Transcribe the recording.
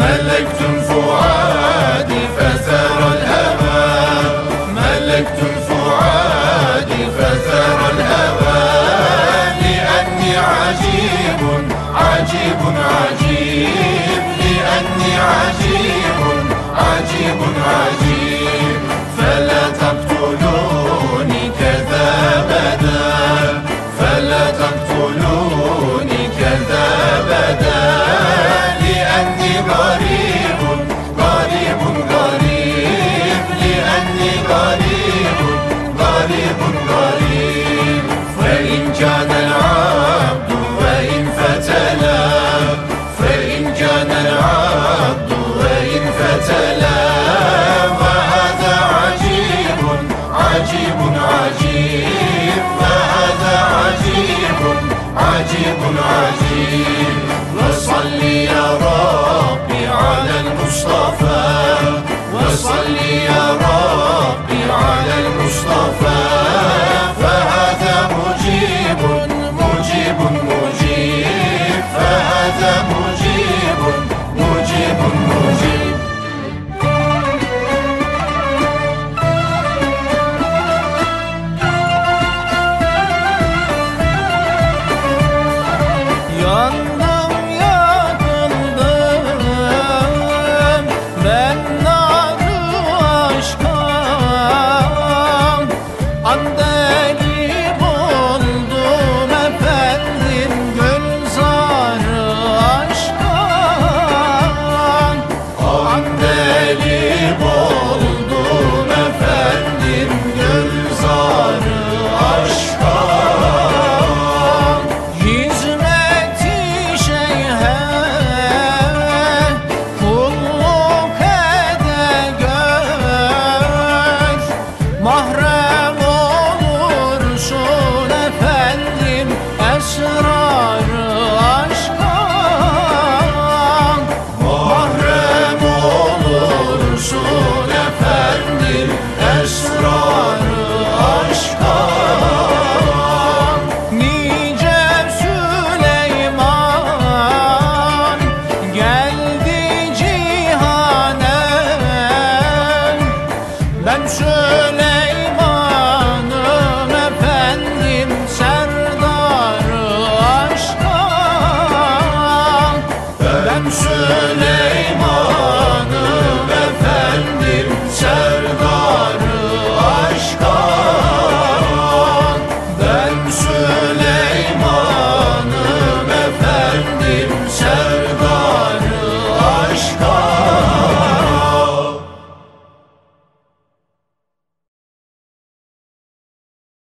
Melek tüm fuar وصلي esrarı aşka. Nice Süleyman geldi cihanem Ben Süleyman'ım efendim serdarı aşka. Ben Süleyman'ım